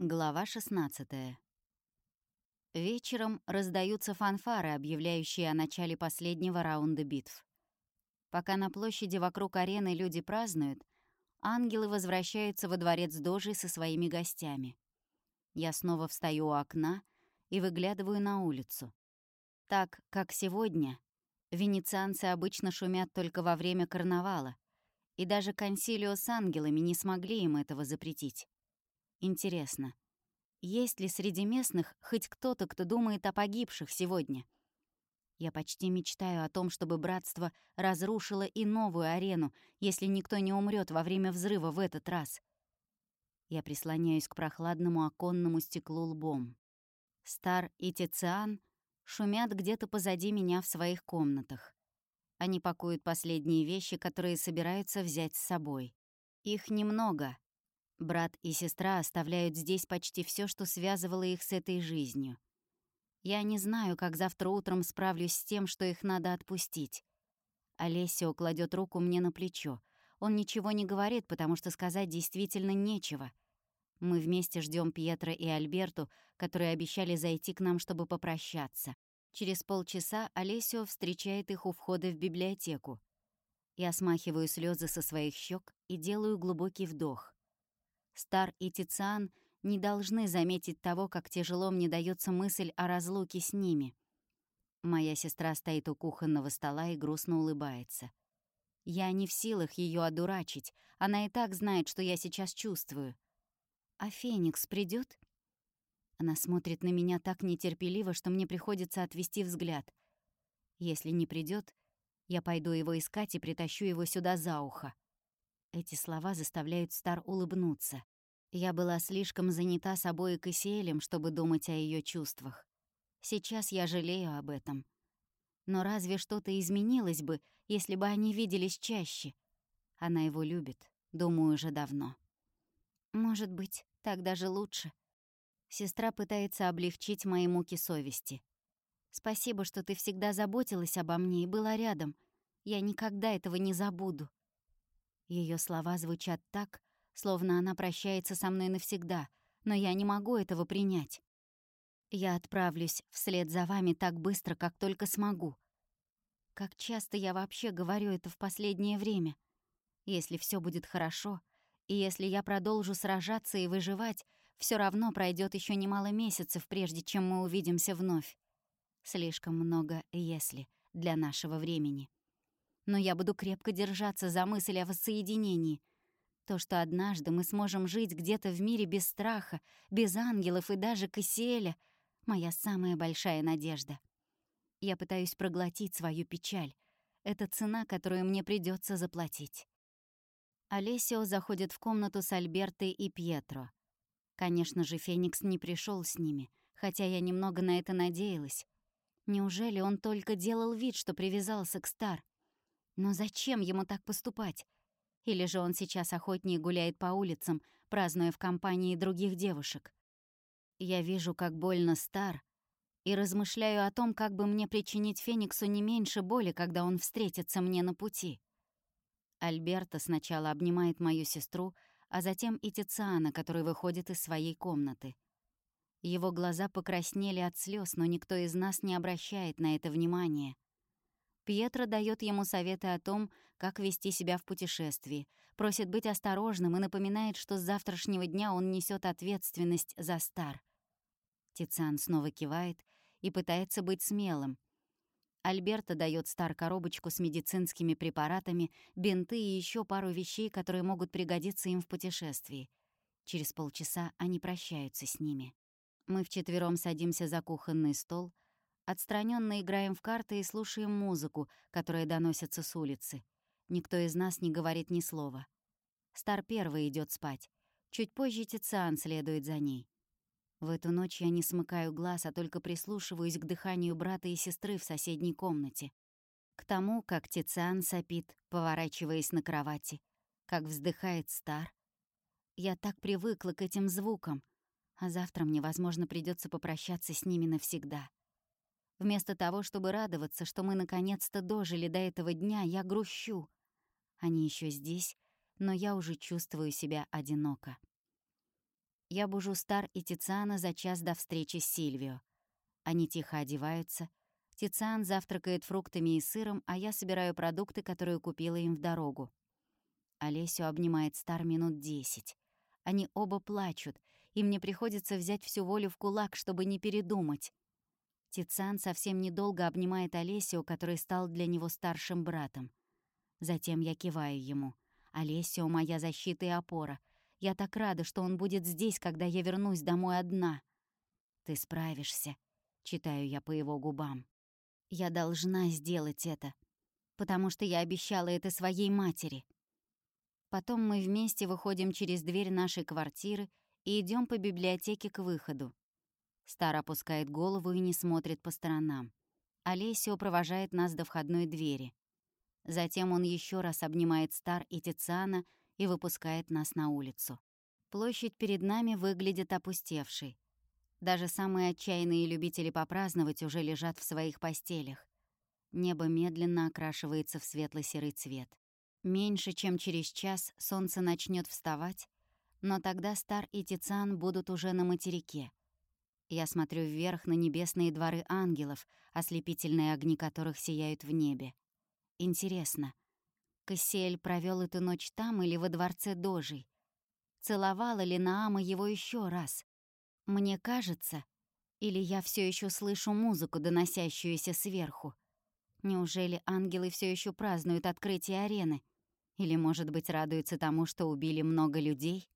Глава 16 Вечером раздаются фанфары, объявляющие о начале последнего раунда битв. Пока на площади вокруг арены люди празднуют, ангелы возвращаются во дворец Дожи со своими гостями. Я снова встаю у окна и выглядываю на улицу. Так, как сегодня, венецианцы обычно шумят только во время карнавала, и даже консилио с ангелами не смогли им этого запретить. Интересно, есть ли среди местных хоть кто-то, кто думает о погибших сегодня? Я почти мечтаю о том, чтобы братство разрушило и новую арену, если никто не умрет во время взрыва в этот раз. Я прислоняюсь к прохладному оконному стеклу лбом. Стар и Тициан шумят где-то позади меня в своих комнатах. Они пакуют последние вещи, которые собираются взять с собой. Их немного, Брат и сестра оставляют здесь почти все, что связывало их с этой жизнью. Я не знаю, как завтра утром справлюсь с тем, что их надо отпустить. Олесио кладет руку мне на плечо. Он ничего не говорит, потому что сказать действительно нечего. Мы вместе ждем Пьетро и Альберту, которые обещали зайти к нам, чтобы попрощаться. Через полчаса Олесио встречает их у входа в библиотеку. Я смахиваю слезы со своих щек и делаю глубокий вдох. Стар и Тициан не должны заметить того, как тяжело мне дается мысль о разлуке с ними. Моя сестра стоит у кухонного стола и грустно улыбается. Я не в силах ее одурачить, она и так знает, что я сейчас чувствую. А Феникс придет? Она смотрит на меня так нетерпеливо, что мне приходится отвести взгляд. Если не придет, я пойду его искать и притащу его сюда за ухо. Эти слова заставляют Стар улыбнуться. Я была слишком занята собой и Кассиэлем, чтобы думать о ее чувствах. Сейчас я жалею об этом. Но разве что-то изменилось бы, если бы они виделись чаще? Она его любит, думаю, уже давно. Может быть, так даже лучше. Сестра пытается облегчить мои муки совести. Спасибо, что ты всегда заботилась обо мне и была рядом. Я никогда этого не забуду. Ее слова звучат так, словно она прощается со мной навсегда, но я не могу этого принять. Я отправлюсь вслед за вами так быстро, как только смогу. Как часто я вообще говорю это в последнее время? Если все будет хорошо, и если я продолжу сражаться и выживать, все равно пройдет еще немало месяцев, прежде чем мы увидимся вновь. Слишком много «если» для нашего времени но я буду крепко держаться за мысль о воссоединении. То, что однажды мы сможем жить где-то в мире без страха, без ангелов и даже Кассиэля — моя самая большая надежда. Я пытаюсь проглотить свою печаль. Это цена, которую мне придется заплатить. Олесио заходит в комнату с Альбертой и Пьетро. Конечно же, Феникс не пришел с ними, хотя я немного на это надеялась. Неужели он только делал вид, что привязался к Стар? Но зачем ему так поступать? Или же он сейчас охотнее гуляет по улицам, празднуя в компании других девушек? Я вижу, как больно стар, и размышляю о том, как бы мне причинить Фениксу не меньше боли, когда он встретится мне на пути. Альберта сначала обнимает мою сестру, а затем и Тициана, который выходит из своей комнаты. Его глаза покраснели от слез, но никто из нас не обращает на это внимания. Пьетро дает ему советы о том, как вести себя в путешествии, просит быть осторожным и напоминает, что с завтрашнего дня он несет ответственность за Стар. Тициан снова кивает и пытается быть смелым. Альберта дает Стар коробочку с медицинскими препаратами, бинты и еще пару вещей, которые могут пригодиться им в путешествии. Через полчаса они прощаются с ними. Мы вчетвером садимся за кухонный стол — Отстраненно играем в карты и слушаем музыку, которая доносится с улицы. Никто из нас не говорит ни слова. Стар первый идет спать. Чуть позже Тициан следует за ней. В эту ночь я не смыкаю глаз, а только прислушиваюсь к дыханию брата и сестры в соседней комнате. К тому, как Тициан сопит, поворачиваясь на кровати, как вздыхает Стар. Я так привыкла к этим звукам, а завтра мне, возможно, придется попрощаться с ними навсегда. Вместо того, чтобы радоваться, что мы наконец-то дожили до этого дня, я грущу. Они еще здесь, но я уже чувствую себя одиноко. Я бужу Стар и Тициана за час до встречи с Сильвио. Они тихо одеваются. Тициан завтракает фруктами и сыром, а я собираю продукты, которые купила им в дорогу. Олесю обнимает Стар минут десять. Они оба плачут, и мне приходится взять всю волю в кулак, чтобы не передумать. Тициан совсем недолго обнимает Олесю, который стал для него старшим братом. Затем я киваю ему. «Олесио — моя защита и опора. Я так рада, что он будет здесь, когда я вернусь домой одна. Ты справишься, читаю я по его губам. Я должна сделать это, потому что я обещала это своей матери. Потом мы вместе выходим через дверь нашей квартиры и идем по библиотеке к выходу. Стар опускает голову и не смотрит по сторонам. Олесио провожает нас до входной двери. Затем он еще раз обнимает Стар и Тициана и выпускает нас на улицу. Площадь перед нами выглядит опустевшей. Даже самые отчаянные любители попраздновать уже лежат в своих постелях. Небо медленно окрашивается в светло-серый цвет. Меньше чем через час солнце начнет вставать, но тогда Стар и Тициан будут уже на материке. Я смотрю вверх на небесные дворы ангелов, ослепительные огни которых сияют в небе. Интересно, Кассиэль провел эту ночь там или во дворце Дожей? Целовала ли Наама его еще раз? Мне кажется, или я все еще слышу музыку, доносящуюся сверху? Неужели ангелы все еще празднуют открытие арены? Или, может быть, радуются тому, что убили много людей?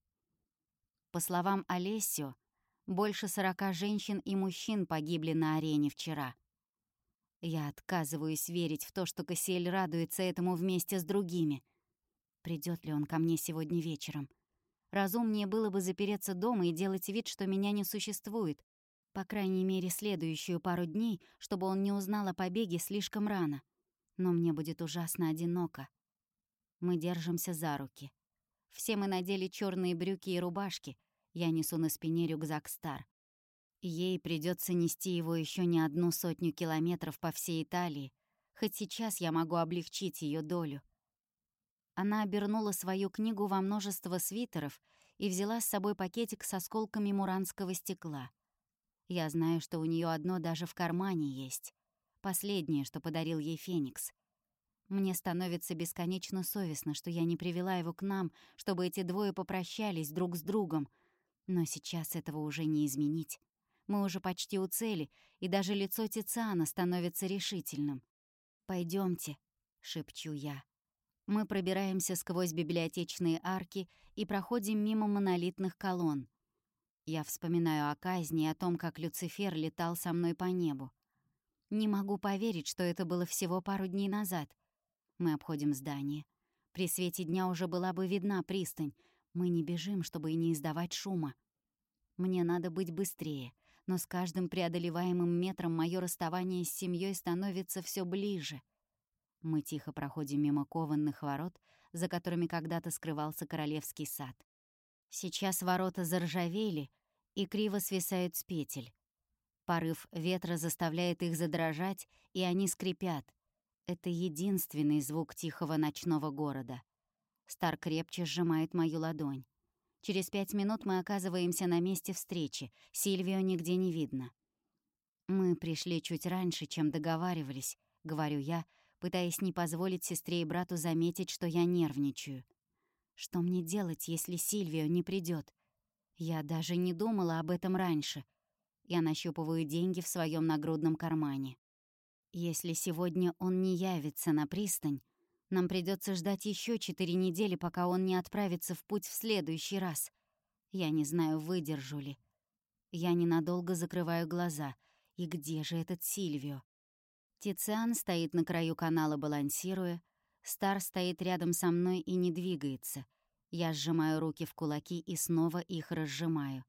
По словам Олесио, больше сорока женщин и мужчин погибли на арене вчера. Я отказываюсь верить в то, что Кассиэль радуется этому вместе с другими. Придет ли он ко мне сегодня вечером? Разумнее было бы запереться дома и делать вид, что меня не существует. По крайней мере, следующую пару дней, чтобы он не узнал о побеге слишком рано. Но мне будет ужасно одиноко. Мы держимся за руки. Все мы надели черные брюки и рубашки. Я несу на спине рюкзак Стар. Ей придется нести его еще не одну сотню километров по всей Италии, хоть сейчас я могу облегчить ее долю. Она обернула свою книгу во множество свитеров и взяла с собой пакетик с осколками муранского стекла. Я знаю, что у нее одно даже в кармане есть. Последнее, что подарил ей Феникс. Мне становится бесконечно совестно, что я не привела его к нам, чтобы эти двое попрощались друг с другом. Но сейчас этого уже не изменить. Мы уже почти у цели, и даже лицо Тициана становится решительным. Пойдемте, шепчу я. Мы пробираемся сквозь библиотечные арки и проходим мимо монолитных колонн. Я вспоминаю о казни и о том, как Люцифер летал со мной по небу. Не могу поверить, что это было всего пару дней назад. Мы обходим здание. При свете дня уже была бы видна пристань. Мы не бежим, чтобы не издавать шума. Мне надо быть быстрее но с каждым преодолеваемым метром мое расставание с семьей становится все ближе. Мы тихо проходим мимо кованных ворот, за которыми когда-то скрывался королевский сад. Сейчас ворота заржавели и криво свисают с петель. Порыв ветра заставляет их задрожать, и они скрипят. Это единственный звук тихого ночного города. Стар крепче сжимает мою ладонь. Через пять минут мы оказываемся на месте встречи. Сильвио нигде не видно. «Мы пришли чуть раньше, чем договаривались», — говорю я, пытаясь не позволить сестре и брату заметить, что я нервничаю. «Что мне делать, если Сильвио не придет? Я даже не думала об этом раньше. Я нащупываю деньги в своем нагрудном кармане. Если сегодня он не явится на пристань, нам придется ждать еще четыре недели, пока он не отправится в путь в следующий раз. Я не знаю, выдержу ли. Я ненадолго закрываю глаза. И где же этот Сильвио? Тициан стоит на краю канала, балансируя. Стар стоит рядом со мной и не двигается. Я сжимаю руки в кулаки и снова их разжимаю.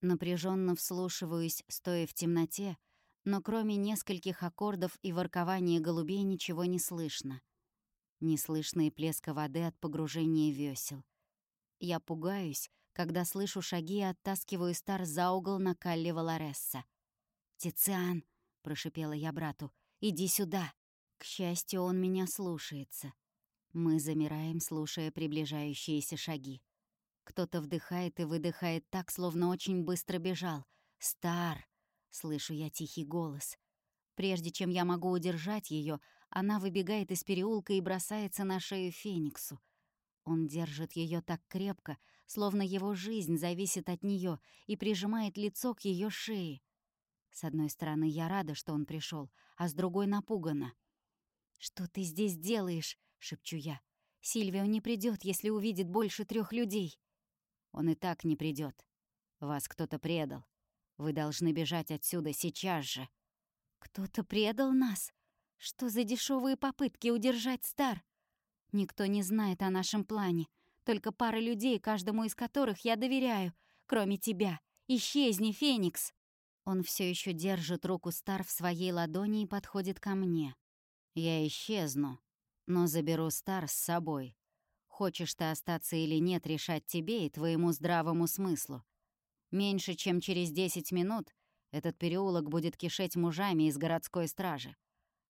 Напряженно вслушиваюсь, стоя в темноте, но кроме нескольких аккордов и воркования голубей ничего не слышно неслышный плеск воды от погружения весел. Я пугаюсь, когда слышу шаги и оттаскиваю Стар за угол на Калли Валаресса. «Тициан!» — прошипела я брату. «Иди сюда!» К счастью, он меня слушается. Мы замираем, слушая приближающиеся шаги. Кто-то вдыхает и выдыхает так, словно очень быстро бежал. «Стар!» — слышу я тихий голос. Прежде чем я могу удержать ее, она выбегает из переулка и бросается на шею Фениксу. Он держит ее так крепко, словно его жизнь зависит от нее, и прижимает лицо к ее шее. С одной стороны, я рада, что он пришел, а с другой напугана. «Что ты здесь делаешь?» — шепчу я. «Сильвио не придет, если увидит больше трех людей». «Он и так не придет. Вас кто-то предал. Вы должны бежать отсюда сейчас же». «Кто-то предал нас? Что за дешевые попытки удержать Стар?» Никто не знает о нашем плане. Только пара людей, каждому из которых я доверяю, кроме тебя. Исчезни, Феникс!» Он все еще держит руку Стар в своей ладони и подходит ко мне. «Я исчезну, но заберу Стар с собой. Хочешь ты остаться или нет, решать тебе и твоему здравому смыслу. Меньше чем через 10 минут этот переулок будет кишеть мужами из городской стражи.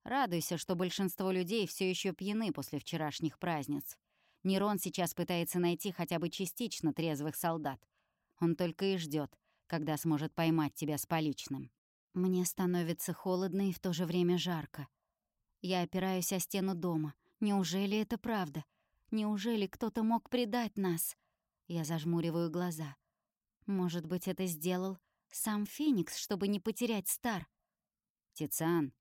Радуйся, что большинство людей все еще пьяны после вчерашних праздниц. Нерон сейчас пытается найти хотя бы частично трезвых солдат. Он только и ждет, когда сможет поймать тебя с поличным. Мне становится холодно и в то же время жарко. Я опираюсь о стену дома. Неужели это правда? Неужели кто-то мог предать нас? Я зажмуриваю глаза. Может быть, это сделал сам Феникс, чтобы не потерять Стар? «Тициан,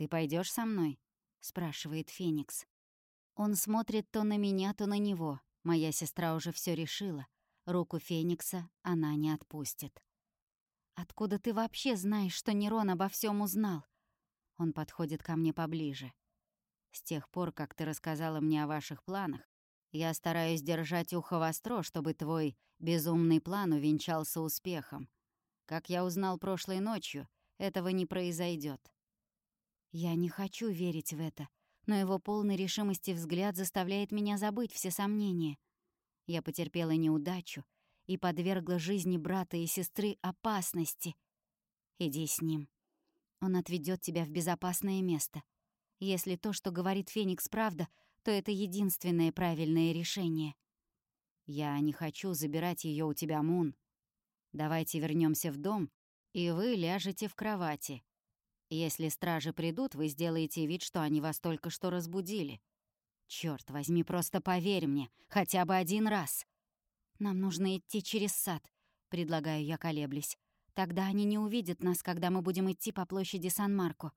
«Ты пойдешь со мной?» — спрашивает Феникс. Он смотрит то на меня, то на него. Моя сестра уже все решила. Руку Феникса она не отпустит. «Откуда ты вообще знаешь, что Нерон обо всем узнал?» Он подходит ко мне поближе. «С тех пор, как ты рассказала мне о ваших планах, я стараюсь держать ухо востро, чтобы твой безумный план увенчался успехом. Как я узнал прошлой ночью, этого не произойдет. Я не хочу верить в это, но его полный решимости взгляд заставляет меня забыть все сомнения. Я потерпела неудачу и подвергла жизни брата и сестры опасности. Иди с ним. Он отведет тебя в безопасное место. Если то, что говорит Феникс, правда, то это единственное правильное решение. Я не хочу забирать ее у тебя, Мун. Давайте вернемся в дом, и вы ляжете в кровати. Если стражи придут, вы сделаете вид, что они вас только что разбудили. Черт возьми, просто поверь мне, хотя бы один раз. Нам нужно идти через сад, предлагаю я колеблясь. Тогда они не увидят нас, когда мы будем идти по площади Сан-Марко.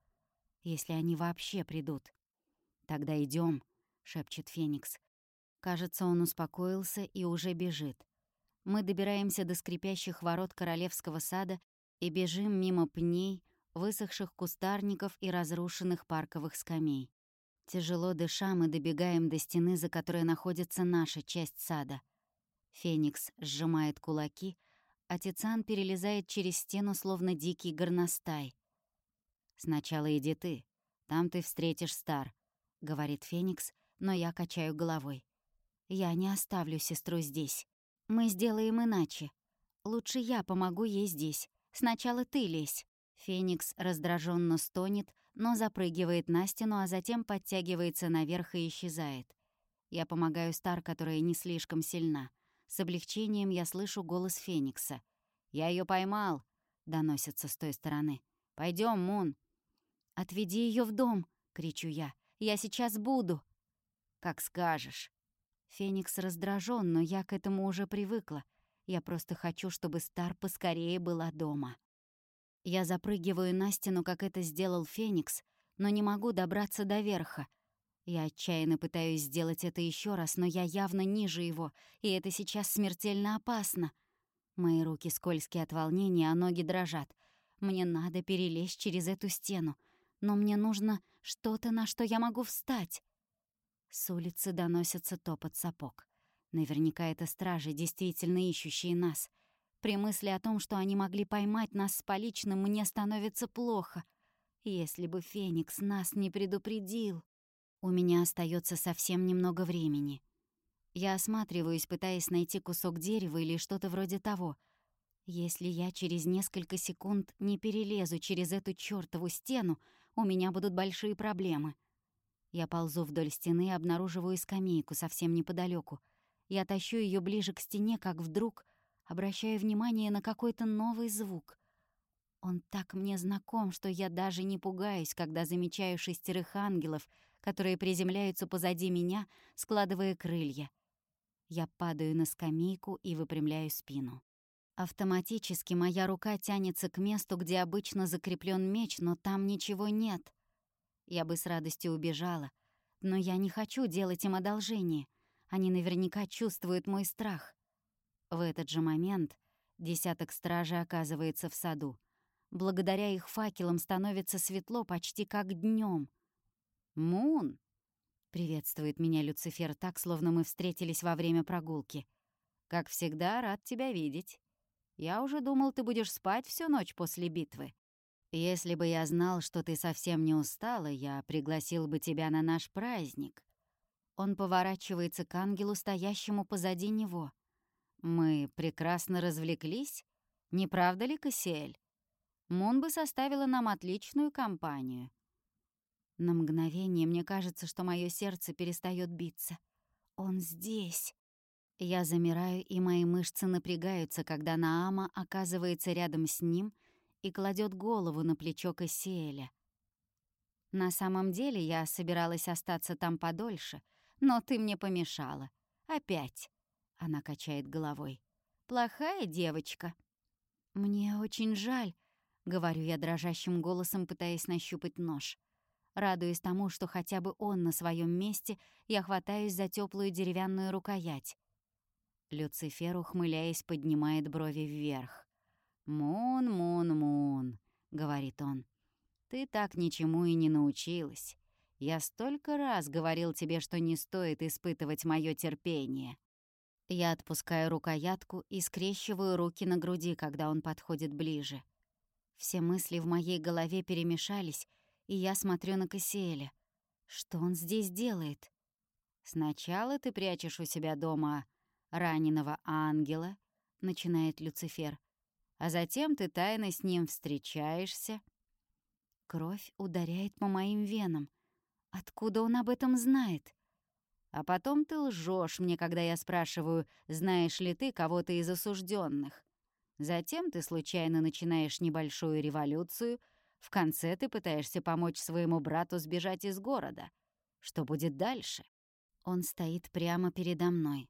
Если они вообще придут. Тогда идем, шепчет Феникс. Кажется, он успокоился и уже бежит. Мы добираемся до скрипящих ворот королевского сада и бежим мимо пней, высохших кустарников и разрушенных парковых скамей. Тяжело дыша, мы добегаем до стены, за которой находится наша часть сада. Феникс сжимает кулаки, а Тициан перелезает через стену, словно дикий горностай. «Сначала иди ты, там ты встретишь Стар», — говорит Феникс, но я качаю головой. «Я не оставлю сестру здесь. Мы сделаем иначе. Лучше я помогу ей здесь. Сначала ты лезь». Феникс раздраженно стонет, но запрыгивает на стену, а затем подтягивается наверх и исчезает. Я помогаю Стар, которая не слишком сильна. С облегчением я слышу голос Феникса. «Я ее поймал!» — доносится с той стороны. Пойдем, Мун!» «Отведи ее в дом!» — кричу я. «Я сейчас буду!» «Как скажешь!» Феникс раздражен, но я к этому уже привыкла. Я просто хочу, чтобы Стар поскорее была дома. Я запрыгиваю на стену, как это сделал Феникс, но не могу добраться до верха. Я отчаянно пытаюсь сделать это еще раз, но я явно ниже его, и это сейчас смертельно опасно. Мои руки скользкие от волнения, а ноги дрожат. Мне надо перелезть через эту стену, но мне нужно что-то, на что я могу встать. С улицы доносится топот сапог. Наверняка это стражи, действительно ищущие нас — при мысли о том, что они могли поймать нас с поличным, мне становится плохо. Если бы Феникс нас не предупредил... У меня остается совсем немного времени. Я осматриваюсь, пытаясь найти кусок дерева или что-то вроде того. Если я через несколько секунд не перелезу через эту чёртову стену, у меня будут большие проблемы. Я ползу вдоль стены и обнаруживаю скамейку совсем неподалеку. Я тащу ее ближе к стене, как вдруг обращаю внимание на какой-то новый звук. Он так мне знаком, что я даже не пугаюсь, когда замечаю шестерых ангелов, которые приземляются позади меня, складывая крылья. Я падаю на скамейку и выпрямляю спину. Автоматически моя рука тянется к месту, где обычно закреплен меч, но там ничего нет. Я бы с радостью убежала, но я не хочу делать им одолжение. Они наверняка чувствуют мой страх. В этот же момент десяток стражей оказывается в саду. Благодаря их факелам становится светло почти как днем. «Мун!» — приветствует меня Люцифер так, словно мы встретились во время прогулки. «Как всегда, рад тебя видеть. Я уже думал, ты будешь спать всю ночь после битвы. Если бы я знал, что ты совсем не устала, я пригласил бы тебя на наш праздник». Он поворачивается к ангелу, стоящему позади него. «Мы прекрасно развлеклись, не правда ли, Кассиэль? Мун бы составила нам отличную компанию». На мгновение мне кажется, что мое сердце перестает биться. Он здесь. Я замираю, и мои мышцы напрягаются, когда Наама оказывается рядом с ним и кладет голову на плечо Кассиэля. На самом деле я собиралась остаться там подольше, но ты мне помешала. Опять. Она качает головой. Плохая девочка. Мне очень жаль, говорю я дрожащим голосом, пытаясь нащупать нож. Радуясь тому, что хотя бы он на своем месте, я хватаюсь за теплую деревянную рукоять. Люцифер, ухмыляясь, поднимает брови вверх. «Мун, мун, мун», — говорит он. «Ты так ничему и не научилась. Я столько раз говорил тебе, что не стоит испытывать мое терпение». Я отпускаю рукоятку и скрещиваю руки на груди, когда он подходит ближе. Все мысли в моей голове перемешались, и я смотрю на Кассиэля. Что он здесь делает? «Сначала ты прячешь у себя дома раненого ангела», — начинает Люцифер, «а затем ты тайно с ним встречаешься». Кровь ударяет по моим венам. Откуда он об этом знает? А потом ты лжешь мне, когда я спрашиваю, знаешь ли ты кого-то из осужденных. Затем ты случайно начинаешь небольшую революцию — в конце ты пытаешься помочь своему брату сбежать из города. Что будет дальше? Он стоит прямо передо мной.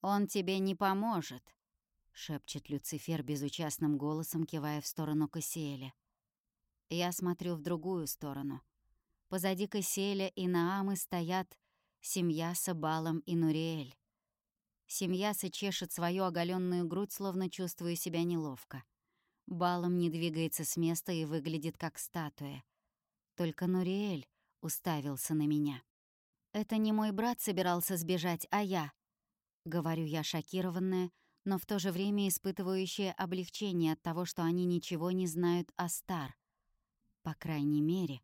«Он тебе не поможет», — шепчет Люцифер безучастным голосом, кивая в сторону Кассиэля. Я смотрю в другую сторону. Позади Кассиэля и Наамы стоят семья Сабалом и Нуриэль. Семья чешет свою оголенную грудь, словно чувствуя себя неловко. Балом не двигается с места и выглядит как статуя. Только Нуриэль уставился на меня. «Это не мой брат собирался сбежать, а я», — говорю я шокированная, но в то же время испытывающая облегчение от того, что они ничего не знают о Стар. По крайней мере,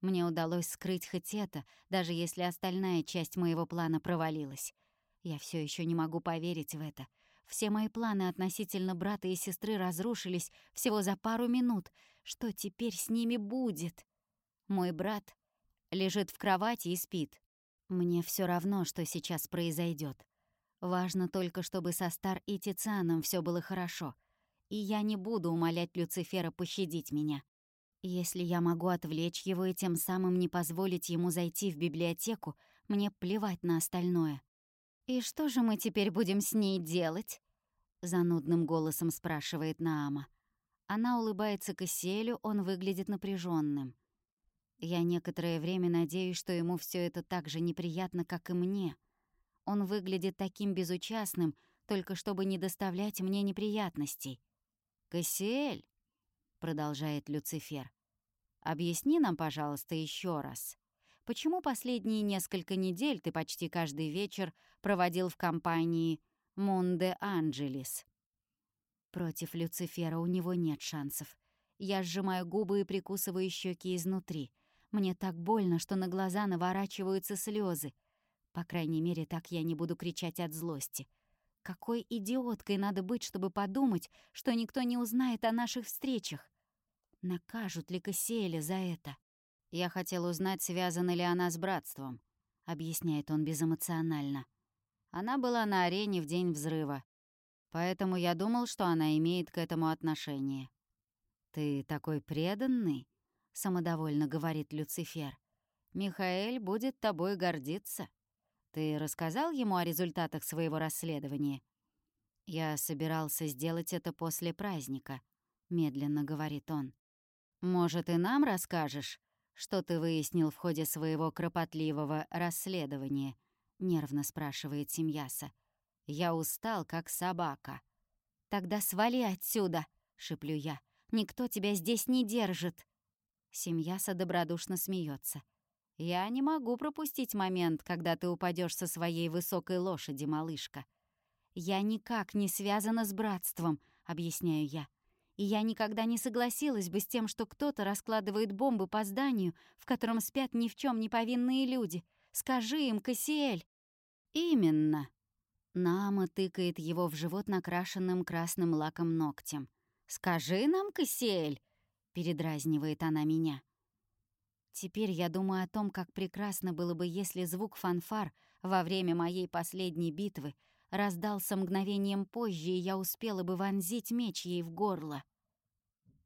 мне удалось скрыть хоть это, даже если остальная часть моего плана провалилась. Я все еще не могу поверить в это — все мои планы относительно брата и сестры разрушились всего за пару минут. Что теперь с ними будет? Мой брат лежит в кровати и спит. Мне все равно, что сейчас произойдет. Важно только, чтобы со Стар и Тицианом все было хорошо. И я не буду умолять Люцифера пощадить меня. Если я могу отвлечь его и тем самым не позволить ему зайти в библиотеку, мне плевать на остальное. «И что же мы теперь будем с ней делать?» Занудным голосом спрашивает Наама. Она улыбается Кассиэлю, он выглядит напряженным. Я некоторое время надеюсь, что ему все это так же неприятно, как и мне. Он выглядит таким безучастным, только чтобы не доставлять мне неприятностей. «Кассиэль», — продолжает Люцифер, — «объясни нам, пожалуйста, еще раз, почему последние несколько недель ты почти каждый вечер проводил в компании Мунде Анджелис. Против Люцифера у него нет шансов. Я сжимаю губы и прикусываю щеки изнутри. Мне так больно, что на глаза наворачиваются слезы. По крайней мере, так я не буду кричать от злости. Какой идиоткой надо быть, чтобы подумать, что никто не узнает о наших встречах? Накажут ли Кассиэля за это? «Я хотел узнать, связана ли она с братством», — объясняет он безэмоционально. Она была на арене в день взрыва. Поэтому я думал, что она имеет к этому отношение. «Ты такой преданный», — самодовольно говорит Люцифер. «Михаэль будет тобой гордиться. Ты рассказал ему о результатах своего расследования?» «Я собирался сделать это после праздника», — медленно говорит он. «Может, и нам расскажешь, что ты выяснил в ходе своего кропотливого расследования?» — нервно спрашивает Семьяса. «Я устал, как собака». «Тогда свали отсюда!» — шеплю я. «Никто тебя здесь не держит!» Семьяса добродушно смеется. «Я не могу пропустить момент, когда ты упадешь со своей высокой лошади, малышка». «Я никак не связана с братством», — объясняю я. «И я никогда не согласилась бы с тем, что кто-то раскладывает бомбы по зданию, в котором спят ни в чем не повинные люди. Скажи им, Кассиэль!» «Именно!» Нама тыкает его в живот накрашенным красным лаком ногтем. «Скажи нам, Кассиэль!» — передразнивает она меня. Теперь я думаю о том, как прекрасно было бы, если звук фанфар во время моей последней битвы раздался мгновением позже, и я успела бы вонзить меч ей в горло.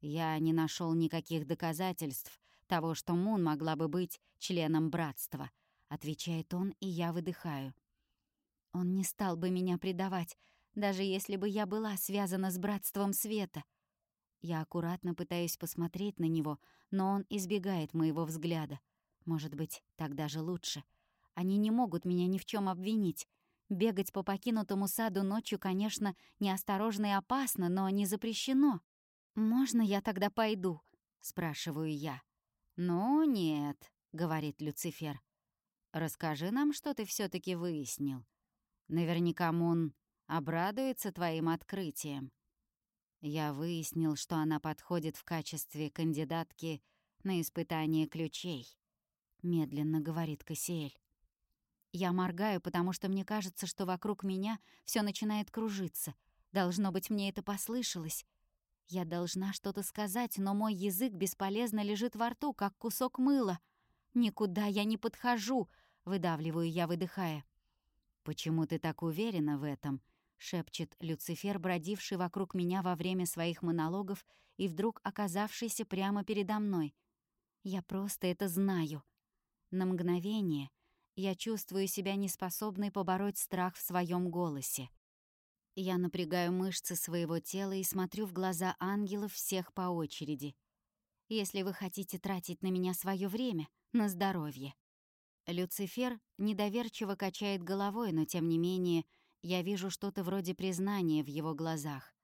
Я не нашел никаких доказательств того, что Мун могла бы быть членом братства, отвечает он, и я выдыхаю. Он не стал бы меня предавать, даже если бы я была связана с братством света. Я аккуратно пытаюсь посмотреть на него, но он избегает моего взгляда. Может быть, так даже лучше. Они не могут меня ни в чем обвинить. Бегать по покинутому саду ночью, конечно, неосторожно и опасно, но не запрещено. «Можно я тогда пойду?» — спрашиваю я. «Ну, нет», — говорит Люцифер. «Расскажи нам, что ты все таки выяснил. Наверняка Мун обрадуется твоим открытием». Я выяснил, что она подходит в качестве кандидатки на испытание ключей. Медленно говорит Кассиэль. Я моргаю, потому что мне кажется, что вокруг меня все начинает кружиться. Должно быть, мне это послышалось. Я должна что-то сказать, но мой язык бесполезно лежит во рту, как кусок мыла. «Никуда я не подхожу», — выдавливаю я, выдыхая. «Почему ты так уверена в этом?» Шепчет Люцифер, бродивший вокруг меня во время своих монологов и вдруг оказавшийся прямо передо мной. Я просто это знаю. На мгновение я чувствую себя неспособной побороть страх в своем голосе. Я напрягаю мышцы своего тела и смотрю в глаза ангелов всех по очереди. Если вы хотите тратить на меня свое время, на здоровье. Люцифер недоверчиво качает головой, но тем не менее — я вижу что-то вроде признания в его глазах.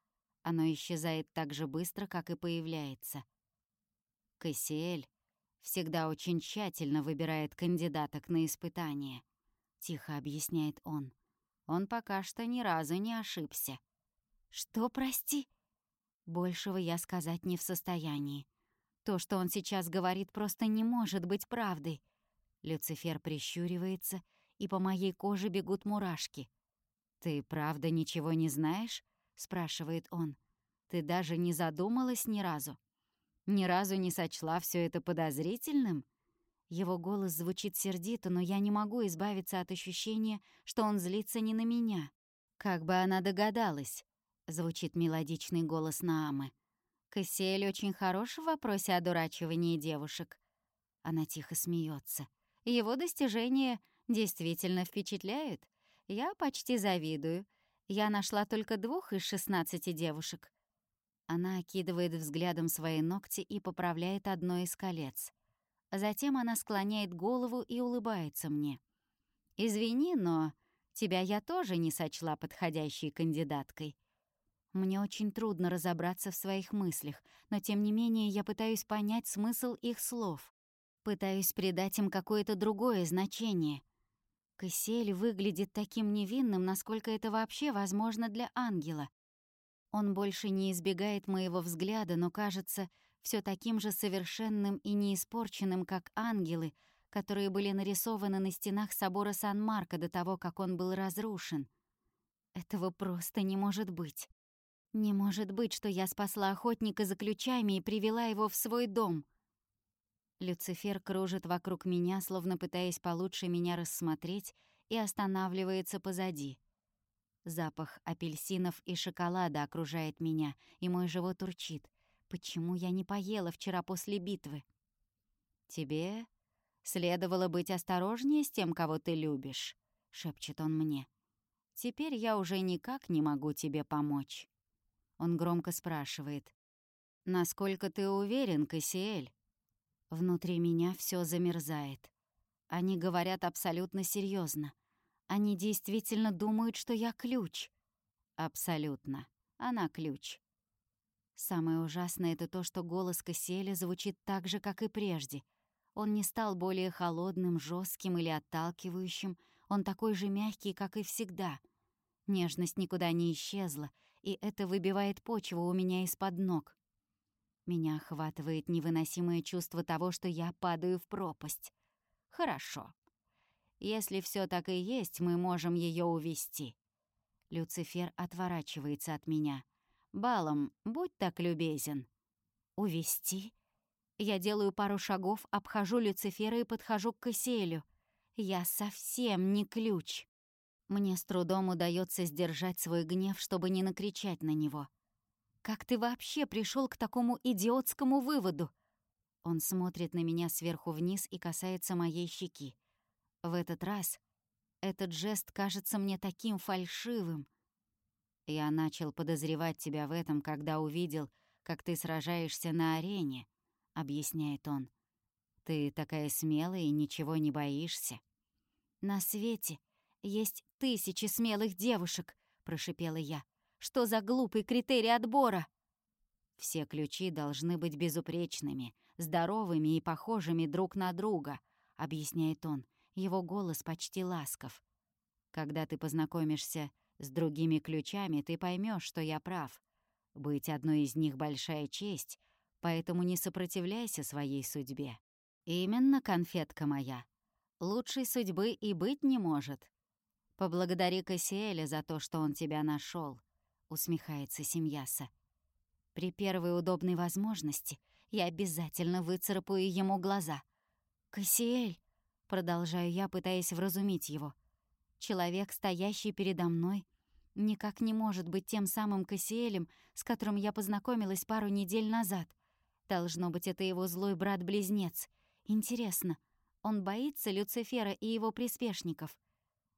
Оно исчезает так же быстро, как и появляется. Кассиэль всегда очень тщательно выбирает кандидаток на испытание, тихо объясняет он. Он пока что ни разу не ошибся. Что, прости? Большего я сказать не в состоянии. То, что он сейчас говорит, просто не может быть правдой. Люцифер прищуривается, и по моей коже бегут мурашки. «Ты правда ничего не знаешь?» — спрашивает он. «Ты даже не задумалась ни разу? Ни разу не сочла все это подозрительным?» Его голос звучит сердито, но я не могу избавиться от ощущения, что он злится не на меня. «Как бы она догадалась?» — звучит мелодичный голос Наамы. «Кассиэль очень хорош в вопросе одурачивания девушек». Она тихо смеется. «Его достижения действительно впечатляют. Я почти завидую. Я нашла только двух из шестнадцати девушек. Она окидывает взглядом свои ногти и поправляет одно из колец. Затем она склоняет голову и улыбается мне. «Извини, но тебя я тоже не сочла подходящей кандидаткой». Мне очень трудно разобраться в своих мыслях, но тем не менее я пытаюсь понять смысл их слов. Пытаюсь придать им какое-то другое значение. Кассиэль выглядит таким невинным, насколько это вообще возможно для ангела. Он больше не избегает моего взгляда, но кажется все таким же совершенным и неиспорченным, как ангелы, которые были нарисованы на стенах собора Сан-Марко до того, как он был разрушен. Этого просто не может быть. Не может быть, что я спасла охотника за ключами и привела его в свой дом — Люцифер кружит вокруг меня, словно пытаясь получше меня рассмотреть, и останавливается позади. Запах апельсинов и шоколада окружает меня, и мой живот урчит. Почему я не поела вчера после битвы? «Тебе следовало быть осторожнее с тем, кого ты любишь», — шепчет он мне. «Теперь я уже никак не могу тебе помочь». Он громко спрашивает. «Насколько ты уверен, Кассиэль?» Внутри меня все замерзает. Они говорят абсолютно серьезно. Они действительно думают, что я ключ. Абсолютно. Она ключ. Самое ужасное — это то, что голос Кассиэля звучит так же, как и прежде. Он не стал более холодным, жестким или отталкивающим. Он такой же мягкий, как и всегда. Нежность никуда не исчезла, и это выбивает почву у меня из-под ног. Меня охватывает невыносимое чувство того, что я падаю в пропасть. Хорошо. Если все так и есть, мы можем ее увести. Люцифер отворачивается от меня. Балом, будь так любезен. Увести? Я делаю пару шагов, обхожу Люцифера и подхожу к Кассиэлю. Я совсем не ключ. Мне с трудом удается сдержать свой гнев, чтобы не накричать на него. «Как ты вообще пришел к такому идиотскому выводу?» Он смотрит на меня сверху вниз и касается моей щеки. В этот раз этот жест кажется мне таким фальшивым. Я начал подозревать тебя в этом, когда увидел, как ты сражаешься на арене, объясняет он. Ты такая смелая и ничего не боишься. На свете есть тысячи смелых девушек, прошипела я. Что за глупый критерий отбора? Все ключи должны быть безупречными, здоровыми и похожими друг на друга, объясняет он. Его голос почти ласков. Когда ты познакомишься с другими ключами, ты поймешь, что я прав. Быть одной из них — большая честь, поэтому не сопротивляйся своей судьбе. Именно, конфетка моя. Лучшей судьбы и быть не может. Поблагодари Кассиэля за то, что он тебя нашел, усмехается Семьяса. При первой удобной возможности я обязательно выцарапаю ему глаза. «Кассиэль!» Продолжаю я, пытаясь вразумить его. Человек, стоящий передо мной, никак не может быть тем самым Кассиэлем, с которым я познакомилась пару недель назад. Должно быть, это его злой брат-близнец. Интересно, он боится Люцифера и его приспешников?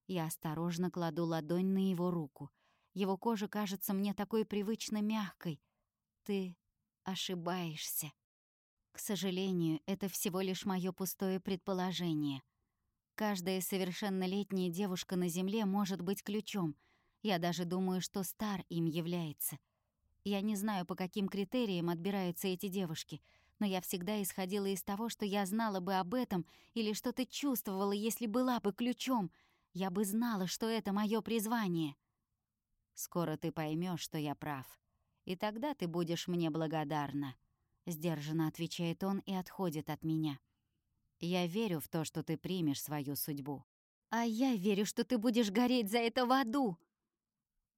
Я осторожно кладу ладонь на его руку. Его кожа кажется мне такой привычно мягкой. Ты ошибаешься. К сожалению, это всего лишь мое пустое предположение. Каждая совершеннолетняя девушка на Земле может быть ключом. Я даже думаю, что Стар им является. Я не знаю, по каким критериям отбираются эти девушки, но я всегда исходила из того, что я знала бы об этом или что-то чувствовала, если была бы ключом. Я бы знала, что это мое призвание. Скоро ты поймешь, что я прав. И тогда ты будешь мне благодарна. Сдержанно отвечает он и отходит от меня. Я верю в то, что ты примешь свою судьбу. А я верю, что ты будешь гореть за это в аду.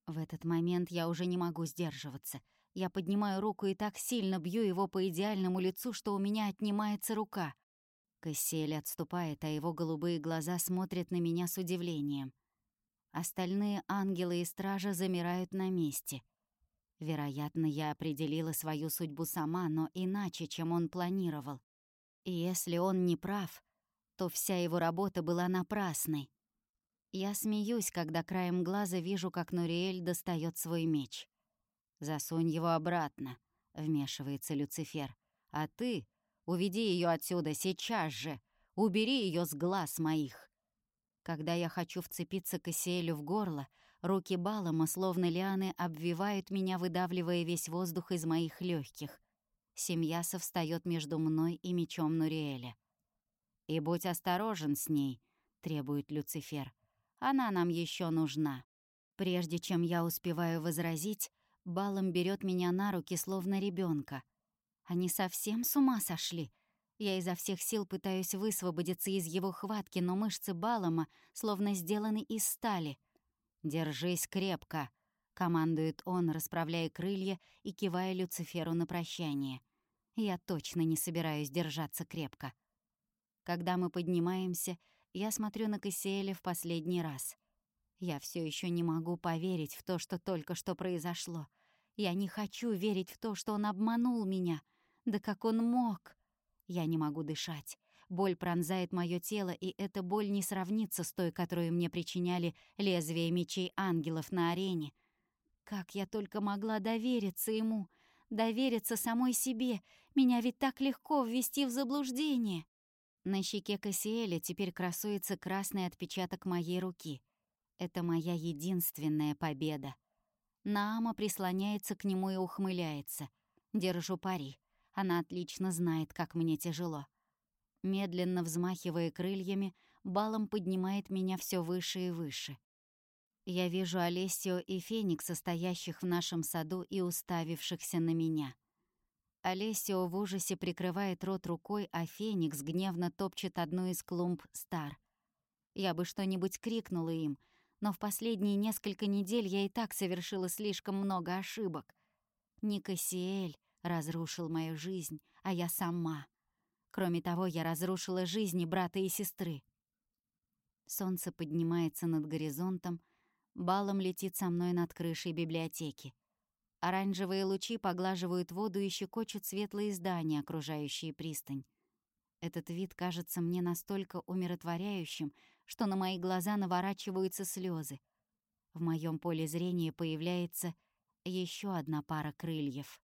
В этот момент я уже не могу сдерживаться. Я поднимаю руку и так сильно бью его по идеальному лицу, что у меня отнимается рука. Кассиэль отступает, а его голубые глаза смотрят на меня с удивлением. Остальные ангелы и стража замирают на месте. Вероятно, я определила свою судьбу сама, но иначе, чем он планировал. И если он не прав, то вся его работа была напрасной. Я смеюсь, когда краем глаза вижу, как Нуриэль достает свой меч. «Засунь его обратно», — вмешивается Люцифер. «А ты уведи ее отсюда сейчас же, убери ее с глаз моих». Когда я хочу вцепиться Кассиэлю в горло, руки Балама, словно лианы, обвивают меня, выдавливая весь воздух из моих легких. Семьяса встает между мной и мечом Нуриэля. «И будь осторожен с ней», — требует Люцифер. «Она нам еще нужна». Прежде чем я успеваю возразить, Балом берет меня на руки, словно ребенка. Они совсем с ума сошли. Я изо всех сил пытаюсь высвободиться из его хватки, но мышцы Балама словно сделаны из стали. «Держись крепко», — командует он, расправляя крылья и кивая Люциферу на прощание. Я точно не собираюсь держаться крепко. Когда мы поднимаемся, Я смотрю на Кассиэля в последний раз. Я все еще не могу поверить в то, что только что произошло. Я не хочу верить в то, что он обманул меня. Да как он мог? Я не могу дышать. Боль пронзает мое тело, и эта боль не сравнится с той, которую мне причиняли лезвия мечей ангелов на арене. Как я только могла довериться ему, довериться самой себе. Меня ведь так легко ввести в заблуждение. На щеке Кассиэля теперь красуется красный отпечаток моей руки. Это моя единственная победа. Наама прислоняется к нему и ухмыляется. Держу пари. Она отлично знает, как мне тяжело. Медленно взмахивая крыльями, балом поднимает меня все выше и выше. Я вижу Олесио и Феникса, стоящих в нашем саду и уставившихся на меня. Олесио в ужасе прикрывает рот рукой, а Феникс гневно топчет одну из клумб стар. Я бы что-нибудь крикнула им, но в последние несколько недель я и так совершила слишком много ошибок. Никосиэль разрушил мою жизнь, а я сама. Кроме того, я разрушила жизни брата и сестры. Солнце поднимается над горизонтом, балом летит со мной над крышей библиотеки. Оранжевые лучи поглаживают воду и щекочут светлые здания, окружающие пристань. Этот вид кажется мне настолько умиротворяющим, что на мои глаза наворачиваются слезы. В моем поле зрения появляется еще одна пара крыльев.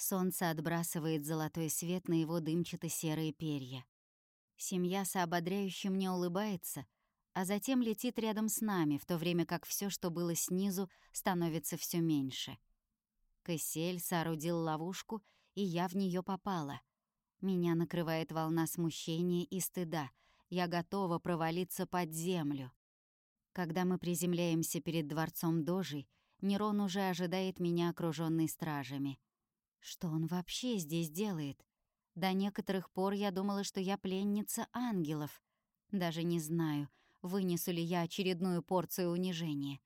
Солнце отбрасывает золотой свет на его дымчато-серые перья. Семья соободряюще мне улыбается, а затем летит рядом с нами, в то время как все, что было снизу, становится все меньше. Кэссель соорудил ловушку, и я в нее попала. Меня накрывает волна смущения и стыда. Я готова провалиться под землю. Когда мы приземляемся перед дворцом Дожи, Нерон уже ожидает меня, окружённый стражами. Что он вообще здесь делает? До некоторых пор я думала, что я пленница ангелов. Даже не знаю, вынесу ли я очередную порцию унижения.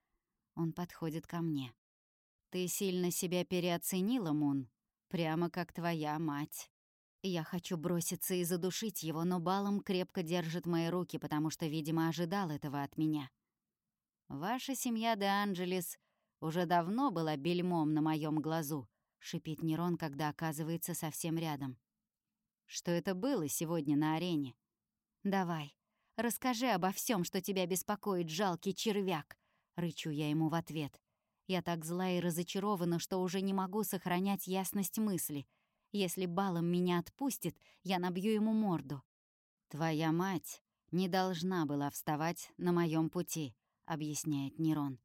Он подходит ко мне. «Ты сильно себя переоценила, Мун, прямо как твоя мать». Я хочу броситься и задушить его, но балом крепко держит мои руки, потому что, видимо, ожидал этого от меня. «Ваша семья Де Анджелес уже давно была бельмом на моем глазу», — шипит Нерон, когда оказывается совсем рядом. «Что это было сегодня на арене?» «Давай, расскажи обо всем, что тебя беспокоит, жалкий червяк», — рычу я ему в ответ. Я так зла и разочарована, что уже не могу сохранять ясность мысли — если балом меня отпустит, я набью ему морду. «Твоя мать не должна была вставать на моем пути», — объясняет Нерон.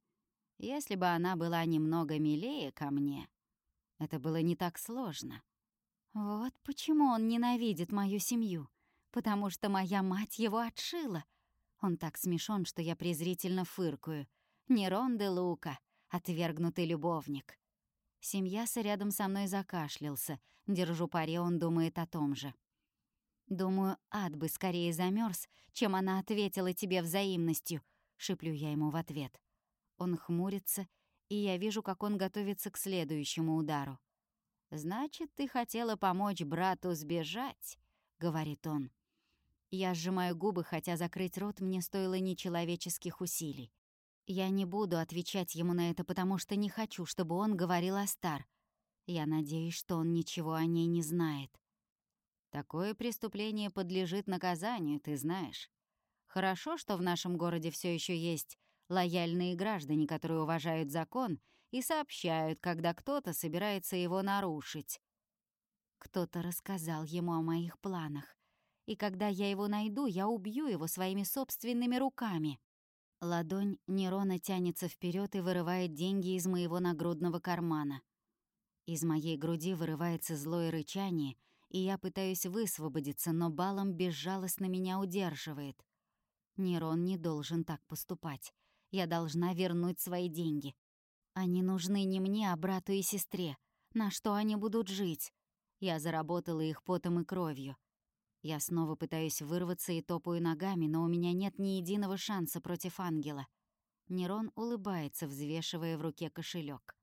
«Если бы она была немного милее ко мне, это было не так сложно». Вот почему он ненавидит мою семью. Потому что моя мать его отшила. Он так смешон, что я презрительно фыркаю. Нерон де Лука, отвергнутый любовник. Семьяса рядом со мной закашлялся. Держу пари, он думает о том же. «Думаю, ад бы скорее замерз, чем она ответила тебе взаимностью», — шиплю я ему в ответ. Он хмурится, и я вижу, как он готовится к следующему удару. «Значит, ты хотела помочь брату сбежать», — говорит он. Я сжимаю губы, хотя закрыть рот мне стоило нечеловеческих усилий. Я не буду отвечать ему на это, потому что не хочу, чтобы он говорил о Стар. Я надеюсь, что он ничего о ней не знает. Такое преступление подлежит наказанию, ты знаешь. Хорошо, что в нашем городе все еще есть лояльные граждане, которые уважают закон и сообщают, когда кто-то собирается его нарушить. Кто-то рассказал ему о моих планах, и когда я его найду, я убью его своими собственными руками. Ладонь Нерона тянется вперед и вырывает деньги из моего нагрудного кармана. Из моей груди вырывается злое рычание, и я пытаюсь высвободиться, но балом безжалостно меня удерживает. Нерон не должен так поступать. Я должна вернуть свои деньги. Они нужны не мне, а брату и сестре. На что они будут жить? Я заработала их потом и кровью. Я снова пытаюсь вырваться и топаю ногами, но у меня нет ни единого шанса против ангела. Нерон улыбается, взвешивая в руке кошелек.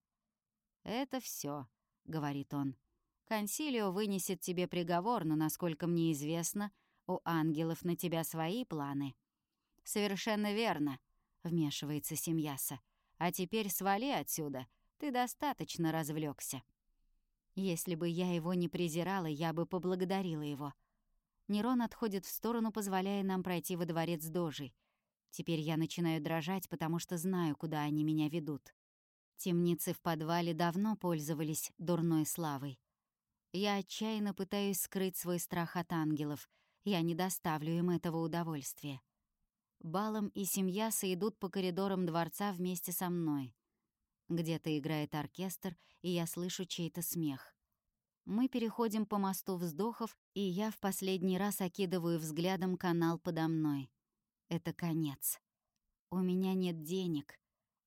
«Это все, говорит он. «Консилио вынесет тебе приговор, но, насколько мне известно, у ангелов на тебя свои планы. «Совершенно верно», — вмешивается Семьяса. «А теперь свали отсюда. Ты достаточно развлекся. Если бы я его не презирала, я бы поблагодарила его. Нерон отходит в сторону, позволяя нам пройти во дворец Дожи. Теперь я начинаю дрожать, потому что знаю, куда они меня ведут. Темницы в подвале давно пользовались дурной славой. Я отчаянно пытаюсь скрыть свой страх от ангелов. Я не доставлю им этого удовольствия. Балом и семья идут по коридорам дворца вместе со мной. Где-то играет оркестр, и я слышу чей-то смех. Мы переходим по мосту вздохов, и я в последний раз окидываю взглядом канал подо мной. Это конец. У меня нет денег.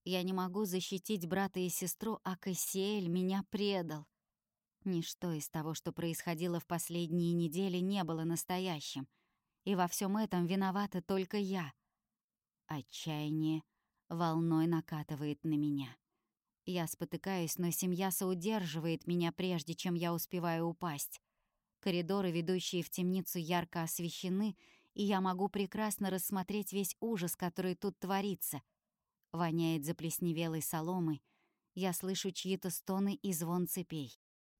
Я не могу защитить брата и сестру, а Кассиэль меня предал. Ничто из того, что происходило в последние недели, не было настоящим. И во всем этом виновата только я. Отчаяние волной накатывает на меня. Я спотыкаюсь, но семья соудерживает меня, прежде чем я успеваю упасть. Коридоры, ведущие в темницу, ярко освещены, и я могу прекрасно рассмотреть весь ужас, который тут творится. Воняет заплесневелой соломой. Я слышу чьи-то стоны и звон цепей.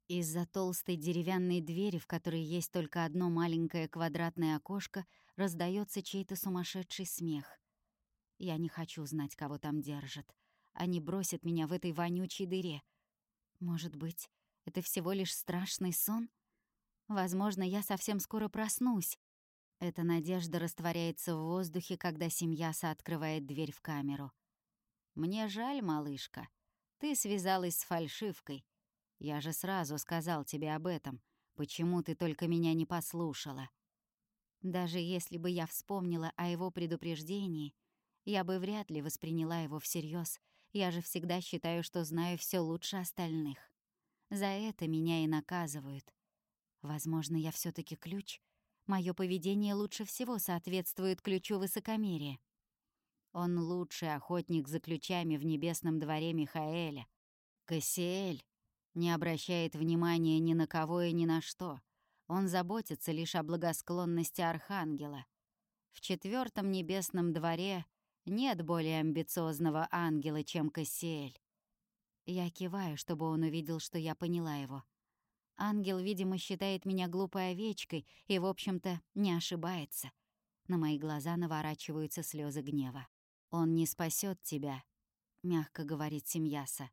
Из-за толстой деревянной двери, в которой есть только одно маленькое квадратное окошко, раздается чей-то сумасшедший смех. Я не хочу знать, кого там держат. Они бросят меня в этой вонючей дыре. Может быть, это всего лишь страшный сон? Возможно, я совсем скоро проснусь. Эта надежда растворяется в воздухе, когда семья открывает дверь в камеру. «Мне жаль, малышка. Ты связалась с фальшивкой. Я же сразу сказал тебе об этом. Почему ты только меня не послушала?» Даже если бы я вспомнила о его предупреждении, я бы вряд ли восприняла его всерьез я же всегда считаю, что знаю все лучше остальных. За это меня и наказывают. Возможно, я все таки ключ. Мое поведение лучше всего соответствует ключу высокомерия. Он лучший охотник за ключами в небесном дворе Михаэля. Кассиэль не обращает внимания ни на кого и ни на что. Он заботится лишь о благосклонности Архангела. В четвертом небесном дворе нет более амбициозного ангела, чем Кассиэль. Я киваю, чтобы он увидел, что я поняла его. Ангел, видимо, считает меня глупой овечкой и, в общем-то, не ошибается. На мои глаза наворачиваются слезы гнева. «Он не спасет тебя», — мягко говорит Семьяса.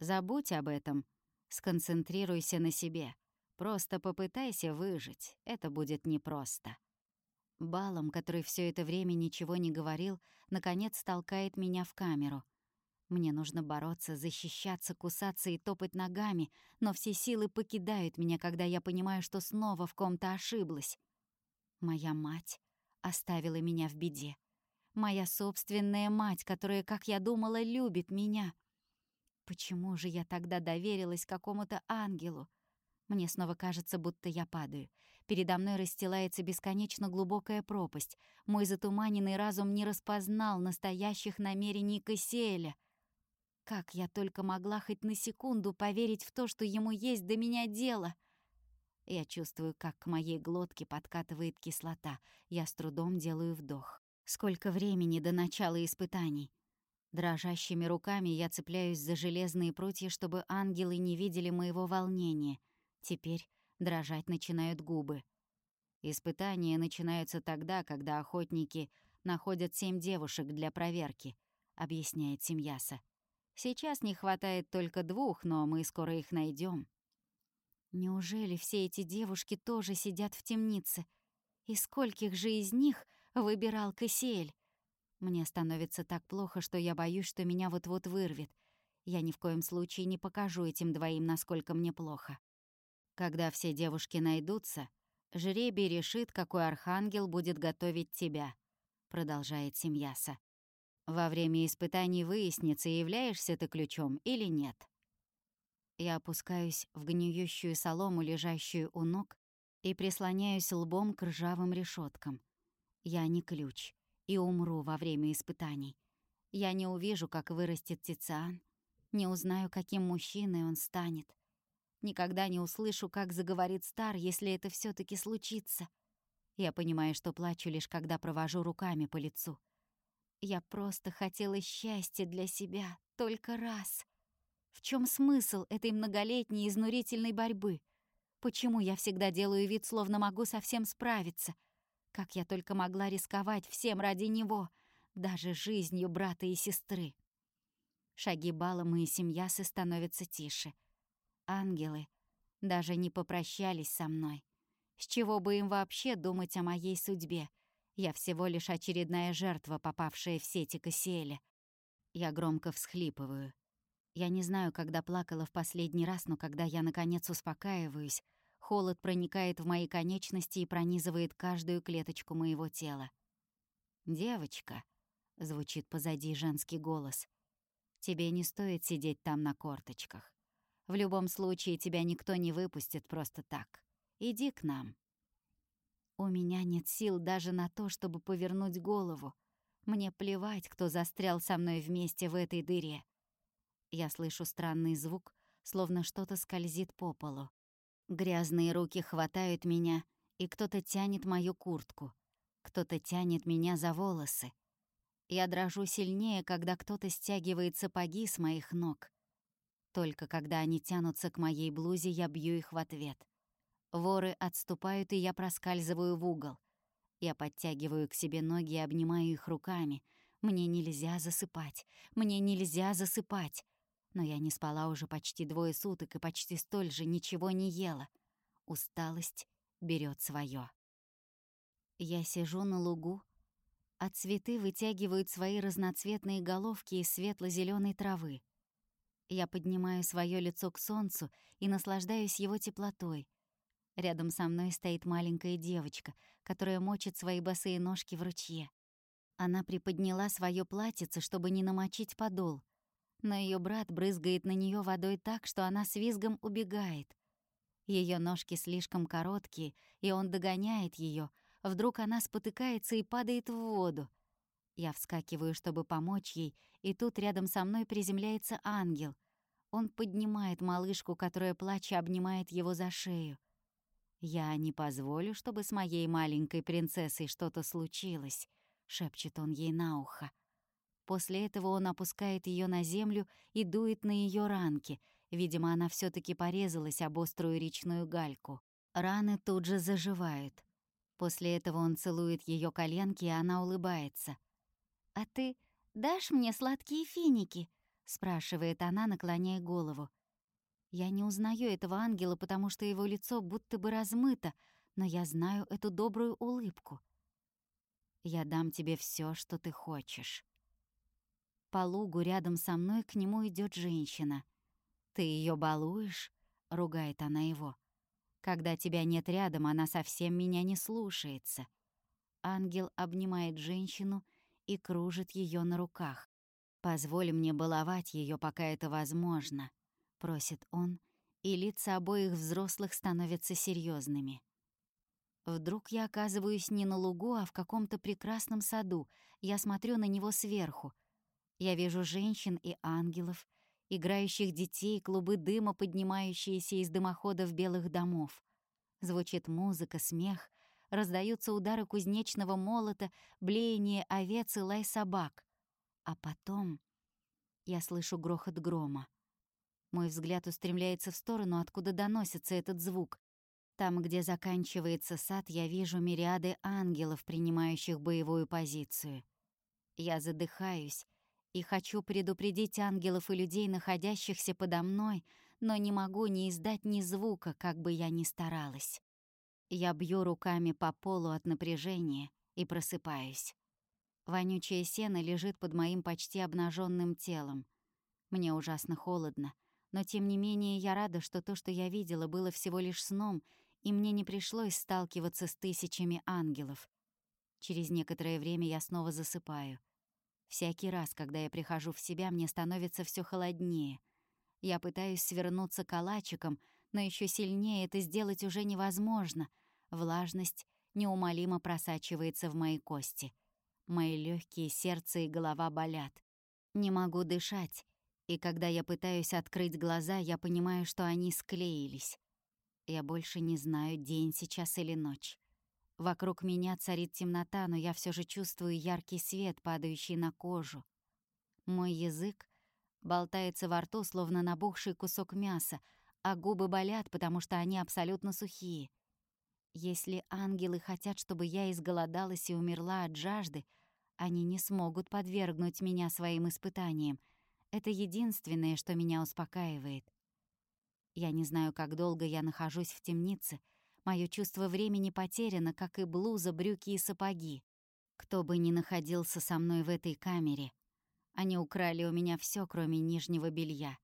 «Забудь об этом. Сконцентрируйся на себе. Просто попытайся выжить. Это будет непросто». Балом, который все это время ничего не говорил, наконец толкает меня в камеру. Мне нужно бороться, защищаться, кусаться и топать ногами, но все силы покидают меня, когда я понимаю, что снова в ком-то ошиблась. Моя мать оставила меня в беде. Моя собственная мать, которая, как я думала, любит меня. Почему же я тогда доверилась какому-то ангелу? Мне снова кажется, будто я падаю. Передо мной расстилается бесконечно глубокая пропасть. Мой затуманенный разум не распознал настоящих намерений Кассиэля. Как я только могла хоть на секунду поверить в то, что ему есть до меня дело. Я чувствую, как к моей глотке подкатывает кислота. Я с трудом делаю вдох. Сколько времени до начала испытаний? Дрожащими руками я цепляюсь за железные прутья, чтобы ангелы не видели моего волнения. Теперь дрожать начинают губы. Испытания начинаются тогда, когда охотники находят семь девушек для проверки, объясняет Семьяса. Сейчас не хватает только двух, но мы скоро их найдем. Неужели все эти девушки тоже сидят в темнице? И скольких же из них выбирал Кассиэль? Мне становится так плохо, что я боюсь, что меня вот-вот вырвет. Я ни в коем случае не покажу этим двоим, насколько мне плохо. Когда все девушки найдутся, жребий решит, какой архангел будет готовить тебя», — продолжает Семьяса. «Во время испытаний выяснится, являешься ты ключом или нет». Я опускаюсь в гниющую солому, лежащую у ног, и прислоняюсь лбом к ржавым решеткам. Я не ключ и умру во время испытаний. Я не увижу, как вырастет Тициан, не узнаю, каким мужчиной он станет. Никогда не услышу, как заговорит Стар, если это все таки случится. Я понимаю, что плачу лишь когда провожу руками по лицу. Я просто хотела счастья для себя, только раз. В чем смысл этой многолетней изнурительной борьбы? Почему я всегда делаю вид, словно могу совсем справиться? Как я только могла рисковать всем ради него, даже жизнью брата и сестры? Шаги Балама и семьясы становятся тише. Ангелы даже не попрощались со мной. С чего бы им вообще думать о моей судьбе? Я всего лишь очередная жертва, попавшая в сети Кассиэля. Я громко всхлипываю. Я не знаю, когда плакала в последний раз, но когда я, наконец, успокаиваюсь, холод проникает в мои конечности и пронизывает каждую клеточку моего тела. «Девочка», — звучит позади женский голос, — «тебе не стоит сидеть там на корточках. В любом случае тебя никто не выпустит просто так. Иди к нам». У меня нет сил даже на то, чтобы повернуть голову. Мне плевать, кто застрял со мной вместе в этой дыре. Я слышу странный звук, словно что-то скользит по полу. Грязные руки хватают меня, и кто-то тянет мою куртку. Кто-то тянет меня за волосы. Я дрожу сильнее, когда кто-то стягивает сапоги с моих ног. Только когда они тянутся к моей блузе, я бью их в ответ. Воры отступают, и я проскальзываю в угол. Я подтягиваю к себе ноги и обнимаю их руками. Мне нельзя засыпать. Мне нельзя засыпать но я не спала уже почти двое суток и почти столь же ничего не ела. Усталость берет свое. Я сижу на лугу, а цветы вытягивают свои разноцветные головки из светло зеленой травы. Я поднимаю свое лицо к солнцу и наслаждаюсь его теплотой. Рядом со мной стоит маленькая девочка, которая мочит свои босые ножки в ручье. Она приподняла свое платьице, чтобы не намочить подол, но ее брат брызгает на нее водой так, что она с визгом убегает. Ее ножки слишком короткие, и он догоняет ее. Вдруг она спотыкается и падает в воду. Я вскакиваю, чтобы помочь ей, и тут рядом со мной приземляется ангел. Он поднимает малышку, которая, плача, обнимает его за шею. «Я не позволю, чтобы с моей маленькой принцессой что-то случилось», — шепчет он ей на ухо. После этого он опускает ее на землю и дует на ее ранки. Видимо, она все таки порезалась об острую речную гальку. Раны тут же заживают. После этого он целует ее коленки, и она улыбается. «А ты дашь мне сладкие финики?» — спрашивает она, наклоняя голову. Я не узнаю этого ангела, потому что его лицо будто бы размыто, но я знаю эту добрую улыбку. «Я дам тебе все, что ты хочешь». По лугу рядом со мной к нему идет женщина. «Ты ее балуешь?» — ругает она его. «Когда тебя нет рядом, она совсем меня не слушается». Ангел обнимает женщину и кружит ее на руках. «Позволь мне баловать ее, пока это возможно», — просит он, и лица обоих взрослых становятся серьезными. Вдруг я оказываюсь не на лугу, а в каком-то прекрасном саду. Я смотрю на него сверху — я вижу женщин и ангелов, играющих детей, клубы дыма, поднимающиеся из дымоходов белых домов. Звучит музыка, смех, раздаются удары кузнечного молота, блеяние овец и лай собак. А потом я слышу грохот грома. Мой взгляд устремляется в сторону, откуда доносится этот звук. Там, где заканчивается сад, я вижу мириады ангелов, принимающих боевую позицию. Я задыхаюсь, и хочу предупредить ангелов и людей, находящихся подо мной, но не могу ни издать ни звука, как бы я ни старалась. Я бью руками по полу от напряжения и просыпаюсь. Вонючее сено лежит под моим почти обнаженным телом. Мне ужасно холодно, но тем не менее я рада, что то, что я видела, было всего лишь сном, и мне не пришлось сталкиваться с тысячами ангелов. Через некоторое время я снова засыпаю. Всякий раз, когда я прихожу в себя, мне становится все холоднее. Я пытаюсь свернуться калачиком, но еще сильнее это сделать уже невозможно. Влажность неумолимо просачивается в мои кости. Мои легкие, сердце и голова болят. Не могу дышать, и когда я пытаюсь открыть глаза, я понимаю, что они склеились. Я больше не знаю, день сейчас или ночь. Вокруг меня царит темнота, но я все же чувствую яркий свет, падающий на кожу. Мой язык болтается во рту, словно набухший кусок мяса, а губы болят, потому что они абсолютно сухие. Если ангелы хотят, чтобы я изголодалась и умерла от жажды, они не смогут подвергнуть меня своим испытаниям. Это единственное, что меня успокаивает. Я не знаю, как долго я нахожусь в темнице. Моё чувство времени потеряно, как и блуза, брюки и сапоги. Кто бы ни находился со мной в этой камере, они украли у меня все, кроме нижнего белья.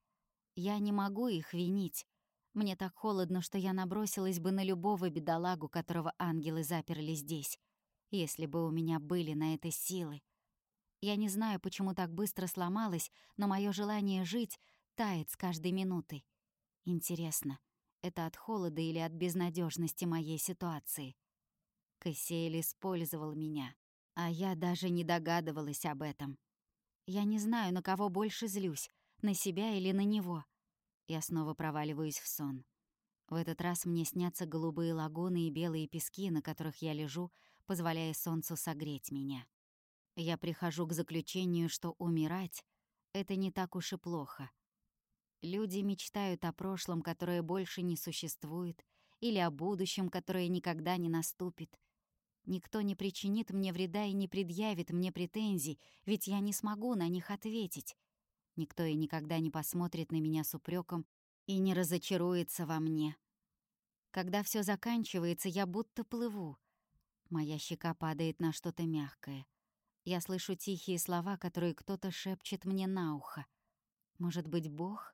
Я не могу их винить. Мне так холодно, что я набросилась бы на любого бедолагу, которого ангелы заперли здесь, если бы у меня были на это силы. Я не знаю, почему так быстро сломалась, но мое желание жить тает с каждой минутой. Интересно, это от холода или от безнадежности моей ситуации? Кассиэль использовал меня, а я даже не догадывалась об этом. Я не знаю, на кого больше злюсь, на себя или на него. Я снова проваливаюсь в сон. В этот раз мне снятся голубые лагуны и белые пески, на которых я лежу, позволяя солнцу согреть меня. Я прихожу к заключению, что умирать — это не так уж и плохо. Люди мечтают о прошлом, которое больше не существует, или о будущем, которое никогда не наступит. Никто не причинит мне вреда и не предъявит мне претензий, ведь я не смогу на них ответить. Никто и никогда не посмотрит на меня с упреком и не разочаруется во мне. Когда все заканчивается, я будто плыву. Моя щека падает на что-то мягкое. Я слышу тихие слова, которые кто-то шепчет мне на ухо. Может быть, Бог,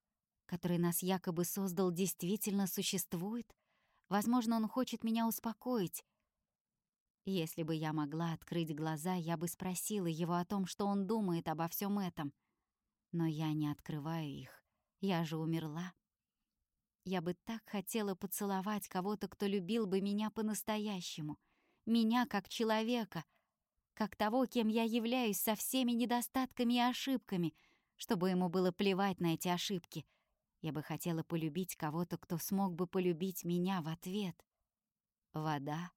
который нас якобы создал, действительно существует? Возможно, он хочет меня успокоить, если бы я могла открыть глаза, я бы спросила его о том, что он думает обо всем этом. Но я не открываю их. Я же умерла. Я бы так хотела поцеловать кого-то, кто любил бы меня по-настоящему. Меня как человека, как того, кем я являюсь со всеми недостатками и ошибками, чтобы ему было плевать на эти ошибки. Я бы хотела полюбить кого-то, кто смог бы полюбить меня в ответ. Вода,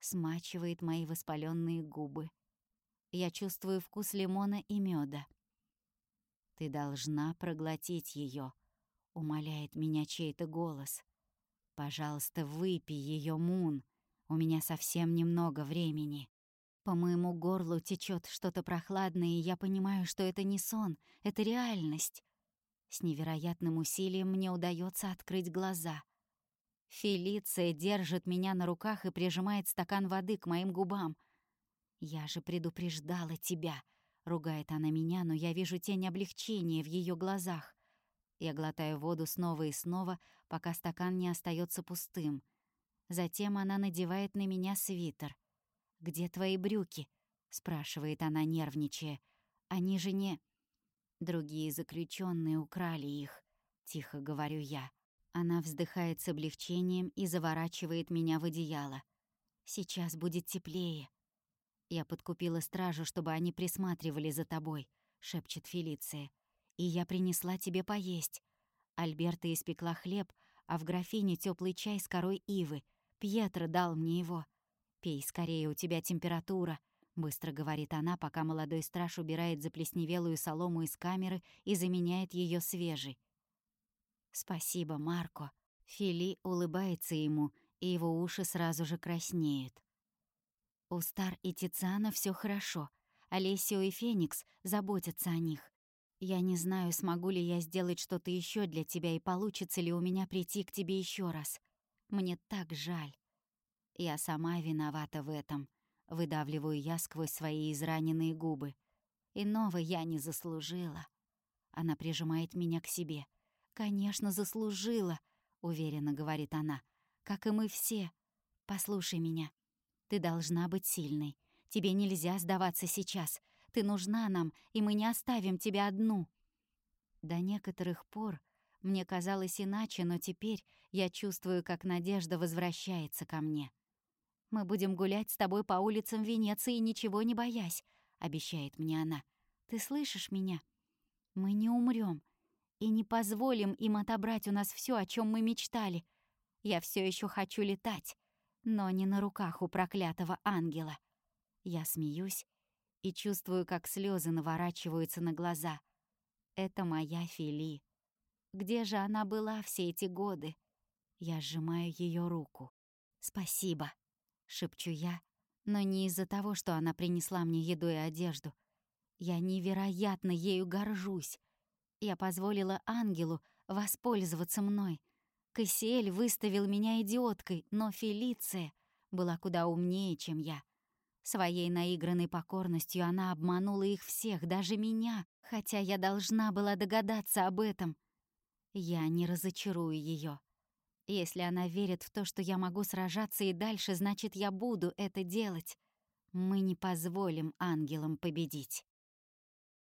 смачивает мои воспаленные губы. Я чувствую вкус лимона и меда. «Ты должна проглотить ее, умоляет меня чей-то голос. «Пожалуйста, выпей ее, Мун. У меня совсем немного времени». По моему горлу течет что-то прохладное, и я понимаю, что это не сон, это реальность. С невероятным усилием мне удается открыть глаза. Фелиция держит меня на руках и прижимает стакан воды к моим губам. «Я же предупреждала тебя», — ругает она меня, но я вижу тень облегчения в ее глазах. Я глотаю воду снова и снова, пока стакан не остается пустым. Затем она надевает на меня свитер. «Где твои брюки?» — спрашивает она, нервничая. «Они же не...» «Другие заключенные украли их», — тихо говорю я. Она вздыхает с облегчением и заворачивает меня в одеяло. «Сейчас будет теплее». «Я подкупила стражу, чтобы они присматривали за тобой», — шепчет Фелиция. «И я принесла тебе поесть. Альберта испекла хлеб, а в графине теплый чай с корой ивы. Пьетро дал мне его. Пей скорее, у тебя температура», — быстро говорит она, пока молодой страж убирает заплесневелую солому из камеры и заменяет ее свежей. «Спасибо, Марко». Фили улыбается ему, и его уши сразу же краснеют. У Стар и Тициана все хорошо. Олесио и Феникс заботятся о них. Я не знаю, смогу ли я сделать что-то еще для тебя и получится ли у меня прийти к тебе еще раз. Мне так жаль. Я сама виновата в этом. Выдавливаю я сквозь свои израненные губы. Иного я не заслужила. Она прижимает меня к себе — «Конечно, заслужила», — уверенно говорит она. «Как и мы все. Послушай меня. Ты должна быть сильной. Тебе нельзя сдаваться сейчас. Ты нужна нам, и мы не оставим тебя одну». До некоторых пор мне казалось иначе, но теперь я чувствую, как надежда возвращается ко мне. «Мы будем гулять с тобой по улицам Венеции, ничего не боясь», — обещает мне она. «Ты слышишь меня? Мы не умрем и не позволим им отобрать у нас все, о чем мы мечтали. Я все еще хочу летать. но не на руках у проклятого ангела. Я смеюсь и чувствую, как слезы наворачиваются на глаза. Это моя Фили. Где же она была все эти годы? Я сжимаю ее руку. «Спасибо», — шепчу я, но не из-за того, что она принесла мне еду и одежду. Я невероятно ею горжусь. Я позволила ангелу воспользоваться мной. Кассиэль выставил меня идиоткой, но Фелиция была куда умнее, чем я. Своей наигранной покорностью она обманула их всех, даже меня, хотя я должна была догадаться об этом. Я не разочарую ее. Если она верит в то, что я могу сражаться и дальше, значит, я буду это делать. Мы не позволим ангелам победить.